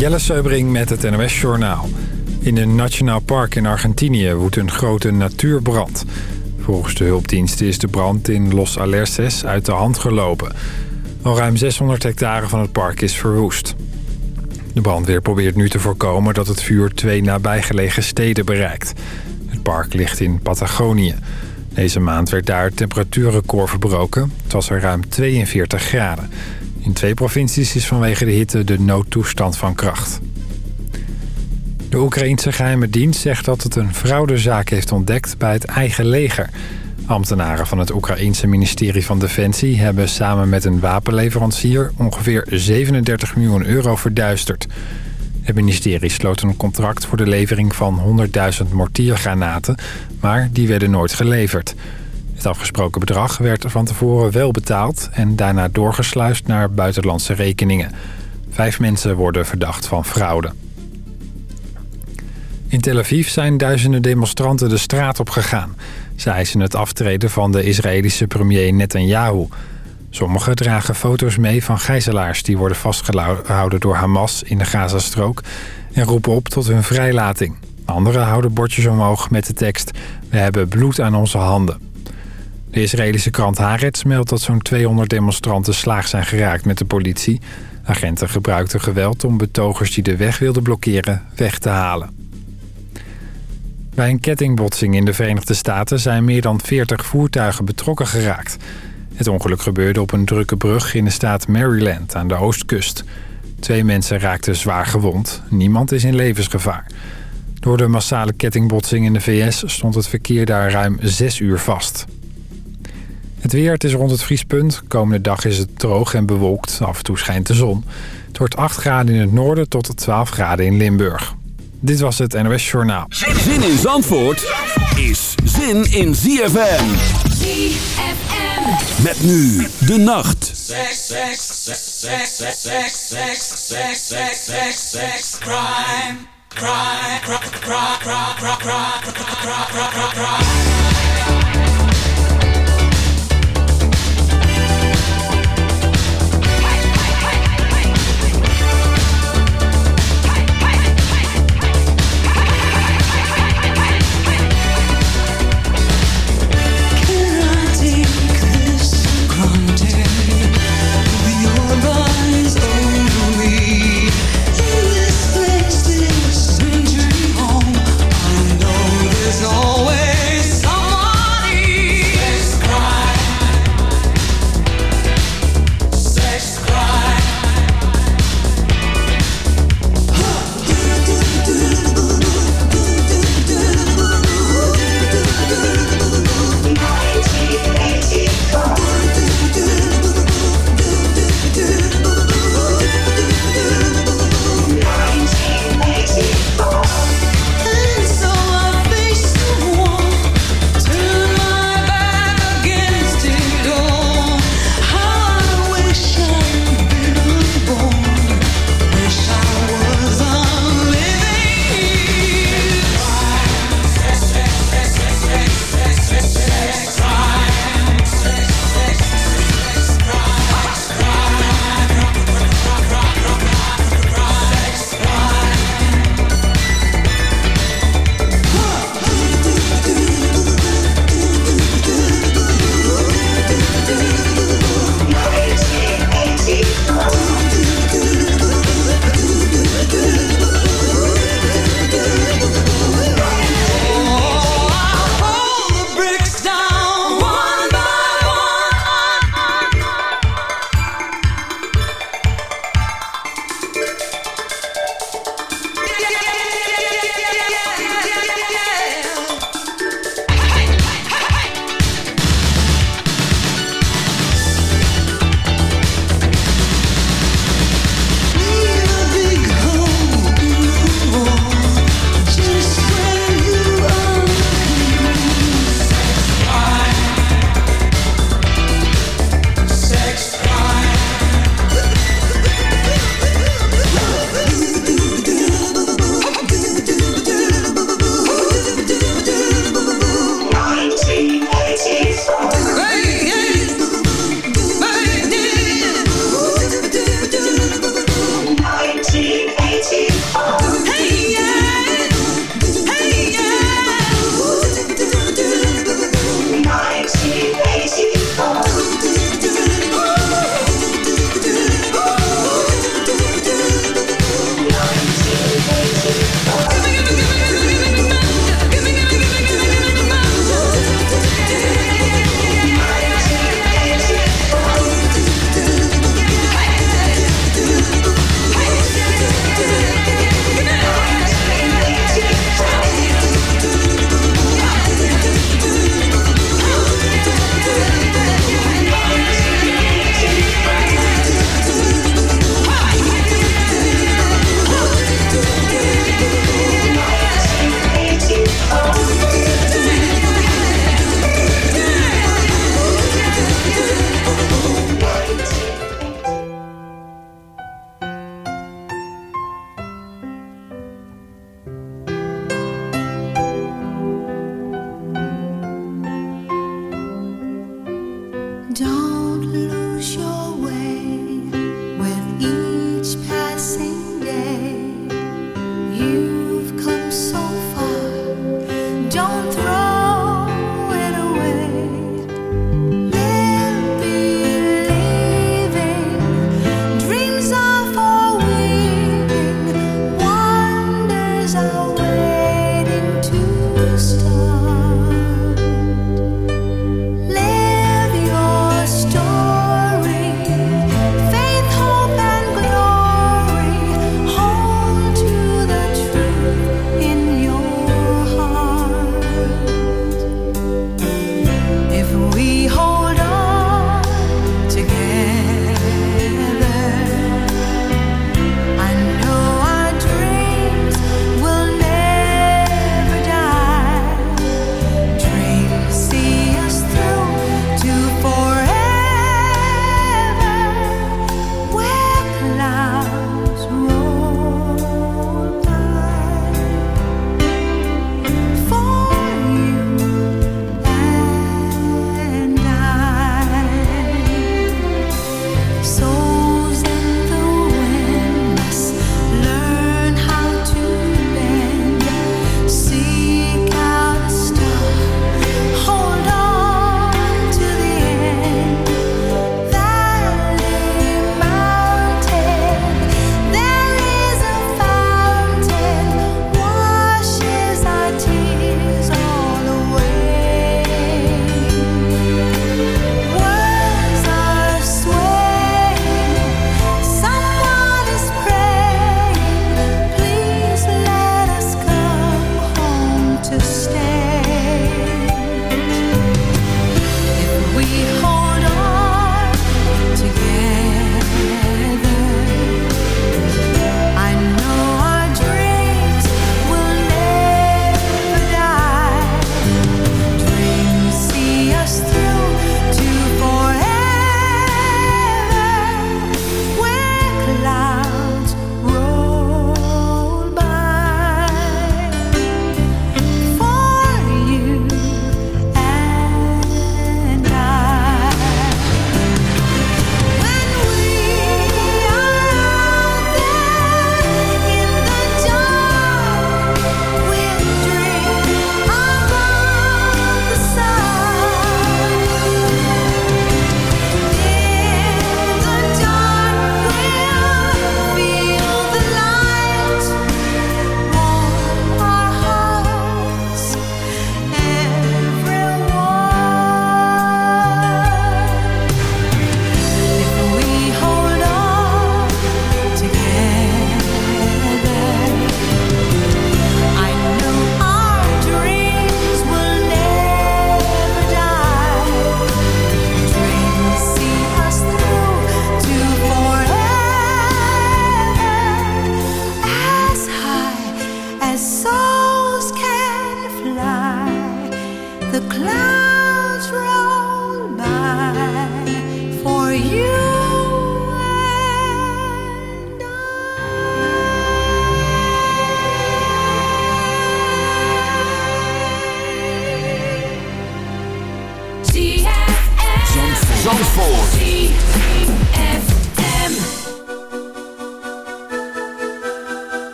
Jelle Seubring met het NOS Journaal. In een nationaal park in Argentinië woedt een grote natuurbrand. Volgens de hulpdiensten is de brand in Los Alerces uit de hand gelopen. Al ruim 600 hectare van het park is verwoest. De brandweer probeert nu te voorkomen dat het vuur twee nabijgelegen steden bereikt. Het park ligt in Patagonië. Deze maand werd daar het temperatuurrecord verbroken. Het was er ruim 42 graden. In twee provincies is vanwege de hitte de noodtoestand van kracht. De Oekraïense geheime dienst zegt dat het een fraudezaak heeft ontdekt bij het eigen leger. Ambtenaren van het Oekraïense ministerie van Defensie hebben samen met een wapenleverancier ongeveer 37 miljoen euro verduisterd. Het ministerie sloot een contract voor de levering van 100.000 mortiergranaten, maar die werden nooit geleverd. Het afgesproken bedrag werd van tevoren wel betaald en daarna doorgesluist naar buitenlandse rekeningen. Vijf mensen worden verdacht van fraude. In Tel Aviv zijn duizenden demonstranten de straat op gegaan. Ze eisen het aftreden van de Israëlische premier Netanyahu. Sommigen dragen foto's mee van gijzelaars die worden vastgehouden door Hamas in de Gazastrook... en roepen op tot hun vrijlating. Anderen houden bordjes omhoog met de tekst... We hebben bloed aan onze handen. De Israëlische krant Haaretz meldt dat zo'n 200 demonstranten slaag zijn geraakt met de politie. Agenten gebruikten geweld om betogers die de weg wilden blokkeren weg te halen. Bij een kettingbotsing in de Verenigde Staten zijn meer dan 40 voertuigen betrokken geraakt. Het ongeluk gebeurde op een drukke brug in de staat Maryland aan de oostkust. Twee mensen raakten zwaar gewond. Niemand is in levensgevaar. Door de massale kettingbotsing in de VS stond het verkeer daar ruim 6 uur vast. Het weer, het is rond het vriespunt. Komende dag is het droog en bewolkt. Af en toe schijnt de zon. Het wordt 8 graden in het noorden tot 12 graden in Limburg. Dit was het NOS Journaal. Zin in Zandvoort is zin in ZFM. ZFM. Met nu de nacht. Sex, sex, sex, sex, sex, sex, sex, sex, sex, sex, sex, crime, crime, crime, crime, crime, crime, crime, crime, crime. Always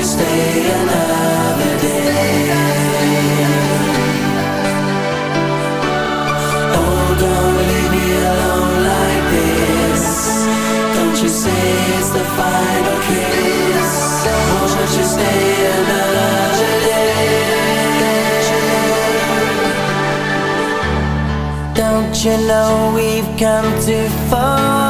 you stay another day? Oh, don't leave me alone like this. Don't you say it's the final case? Why shouldn't you stay another day? Don't you know we've come too far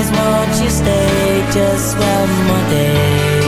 is won't you stay just one more day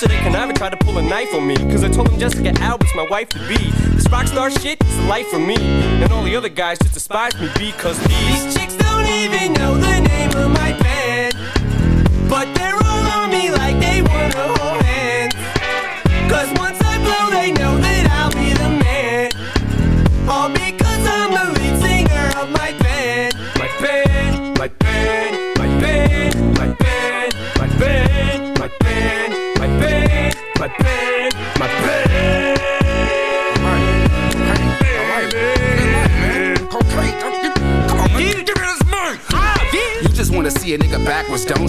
Yesterday, Kuniva tried to pull a knife on me, cause I told him Jessica Alba's my wife to be. This rock star shit is the life for me. And all the other guys just despise me because these, these chicks don't even know the name of my band. But they're all on me like they wanna hold hands. Cause once see a nigga backwards, don't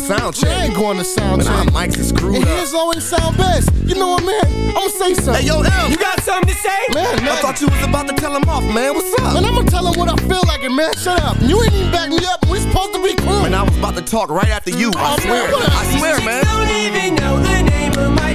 sound I check. ain't going to sound But our check. mics is screwed And up. his always sound best. You know what, man? I'm gonna say something. Hey, yo, M. You got something to say? man, I thought you was about to tell him off, man. What's up? Man, I'm gonna tell him what I feel like, and man, shut up. You ain't even back me up. We supposed to be cool. Man, I was about to talk right after you. I Oh, swear. man. I swear, man. don't even know the name of my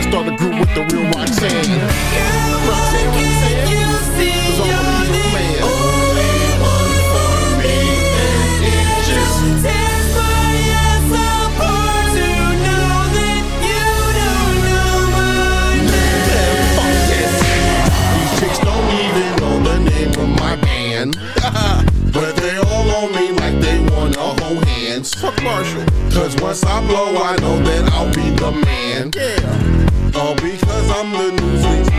and start a group with the real Roxanne. Girl, Roxanne, Roxanne, Roxanne, Roxanne, Fuck Marshall. Cause once I blow, I know that I'll be the man. Yeah. All because I'm the newsweek.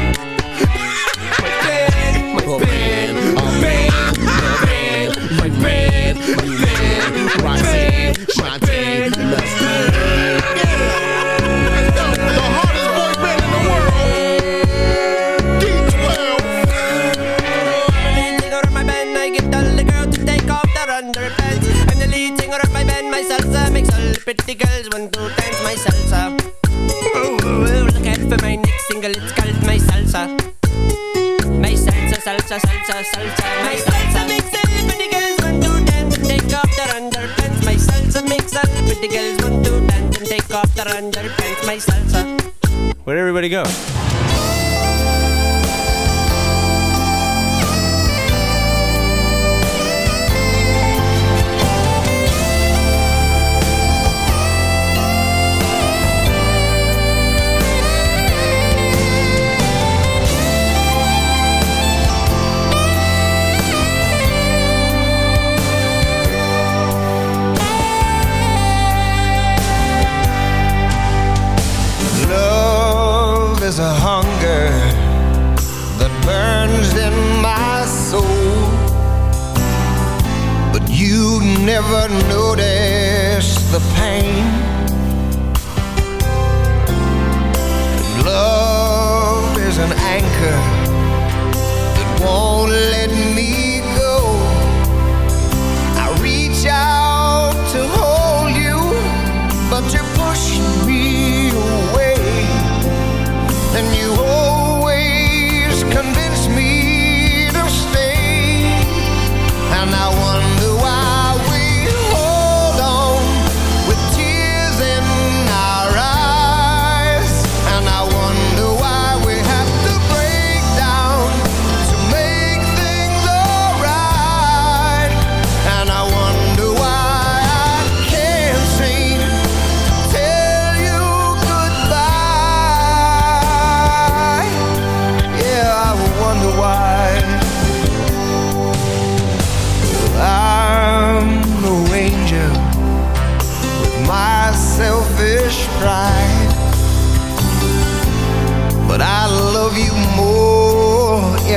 my band, my band, my band, my band, my band, my band, Roxanne, Shantae, let's Pretty girls want to dance my salsa. Oh, look out for my next single, it's called my salsa. My salsa, salsa, salsa, salsa, my salsa makes all the pretty girls want to dance and take off their underpants. My salsa makes all the pretty girls want to dance and take off their underpants. My salsa. Where'd everybody go? never noticed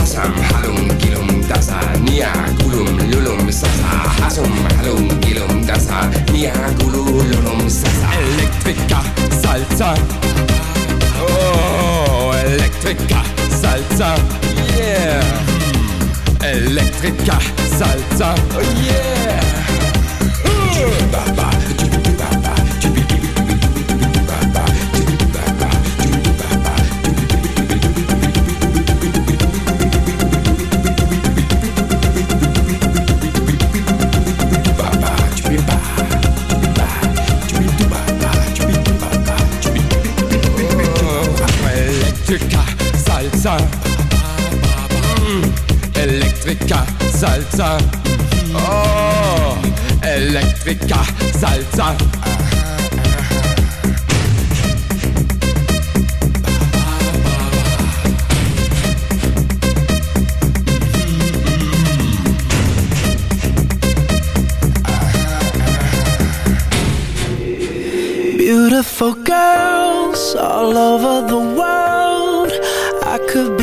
حسم حلم گیلم دسا نیا گلوم لولم سسا حسم حلم گیلم دسا نیا گلو لولم سسا الکتریکا سالزا Oh, Elektrika Salsa, yeah. Elektrika Salsa, oh yeah. Ba ba, ba ba. Salsa. Oh, Electrica salsa. Beautiful girls all over the world.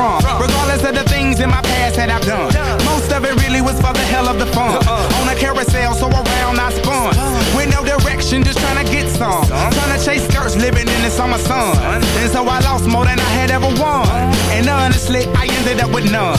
from. Regardless of the things in my past that I've done. Most of it really was for the hell of the fun. On a carousel, so around I spun. With no direction, just trying to get some. Trying to chase skirts, living in the summer sun. And so I lost more than I had ever won. And honestly, I ended up with none.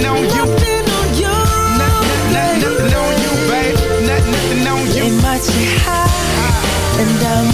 Nothing, on you. Nothing on you. Nothing, nothing on you, babe. Nothing, nothing on you. They might say hi, and I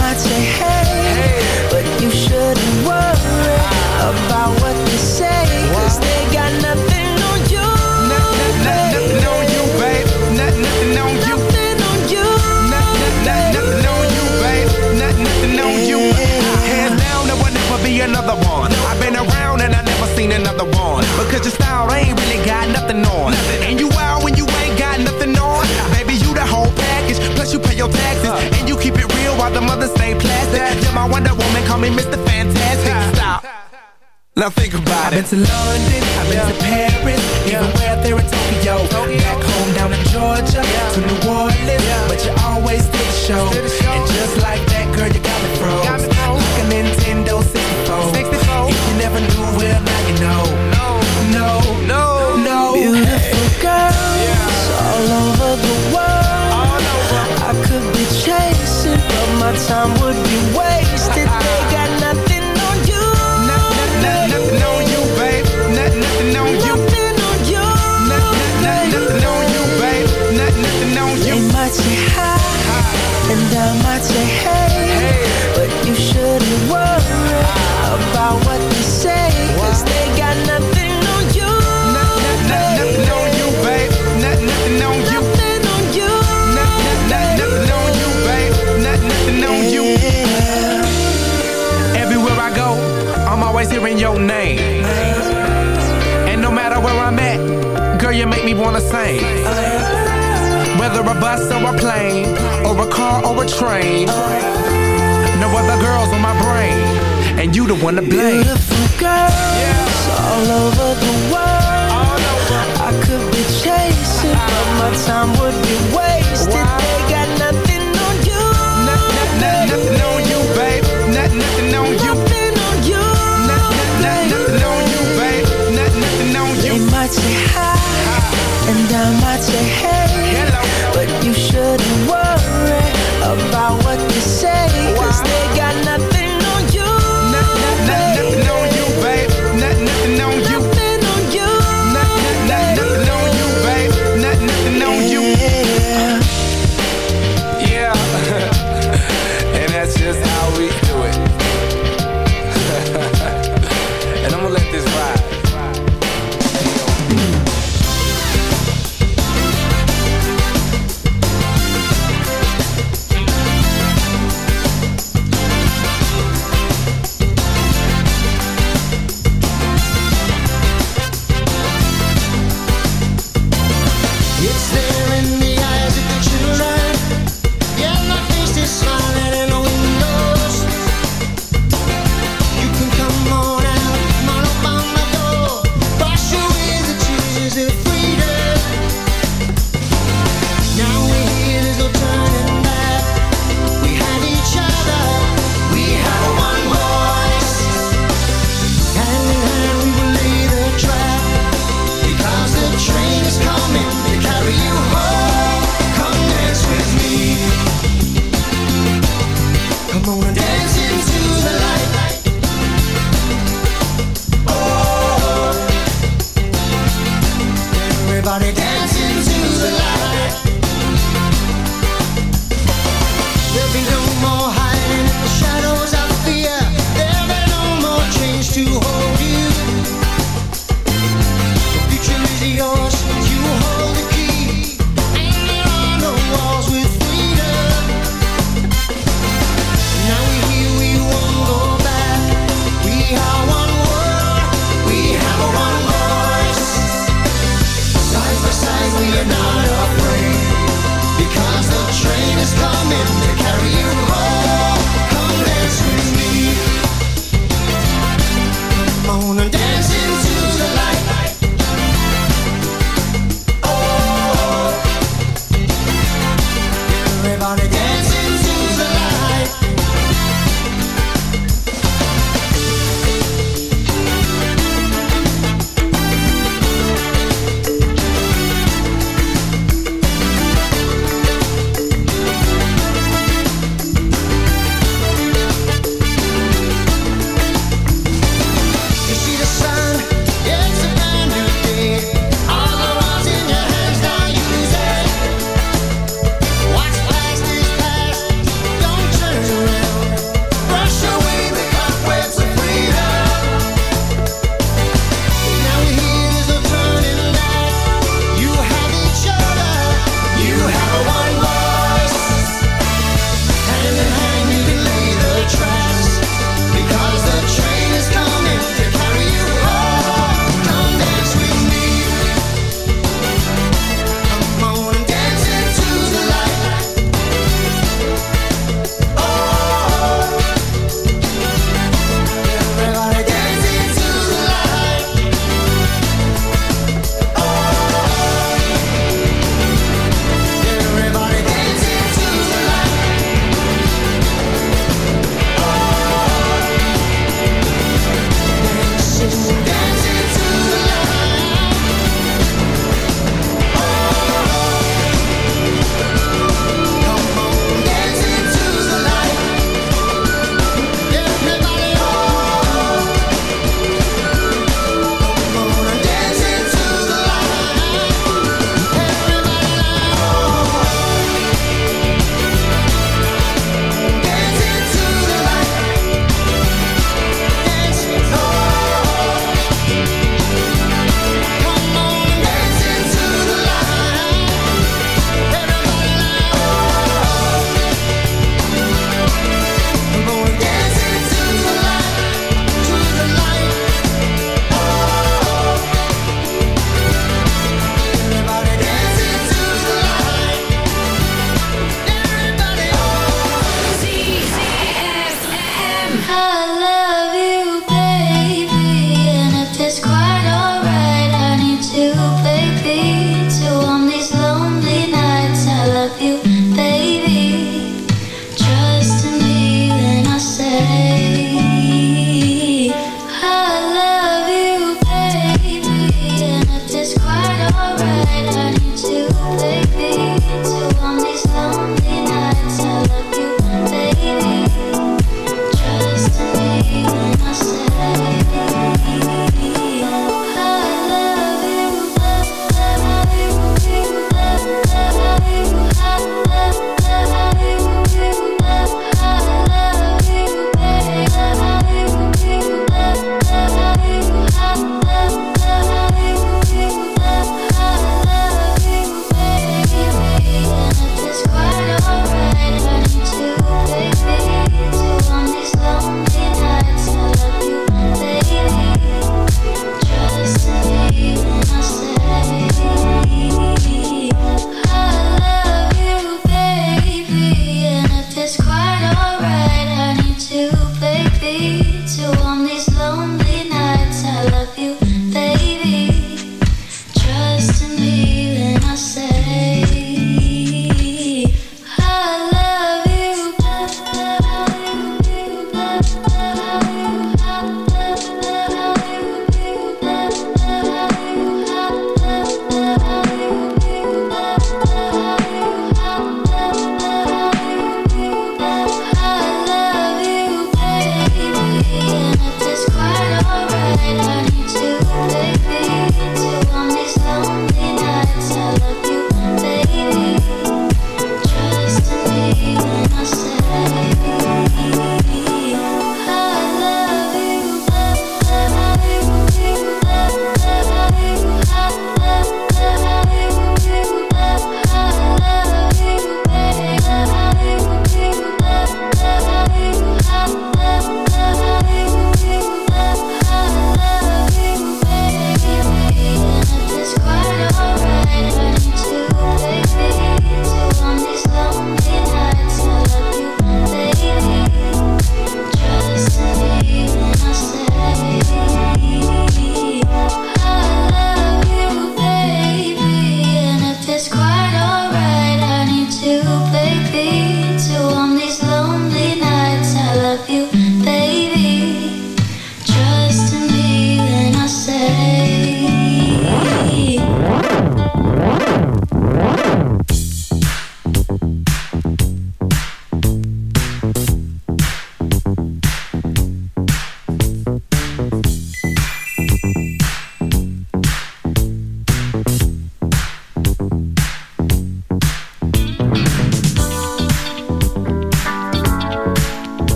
baby.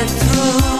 get through.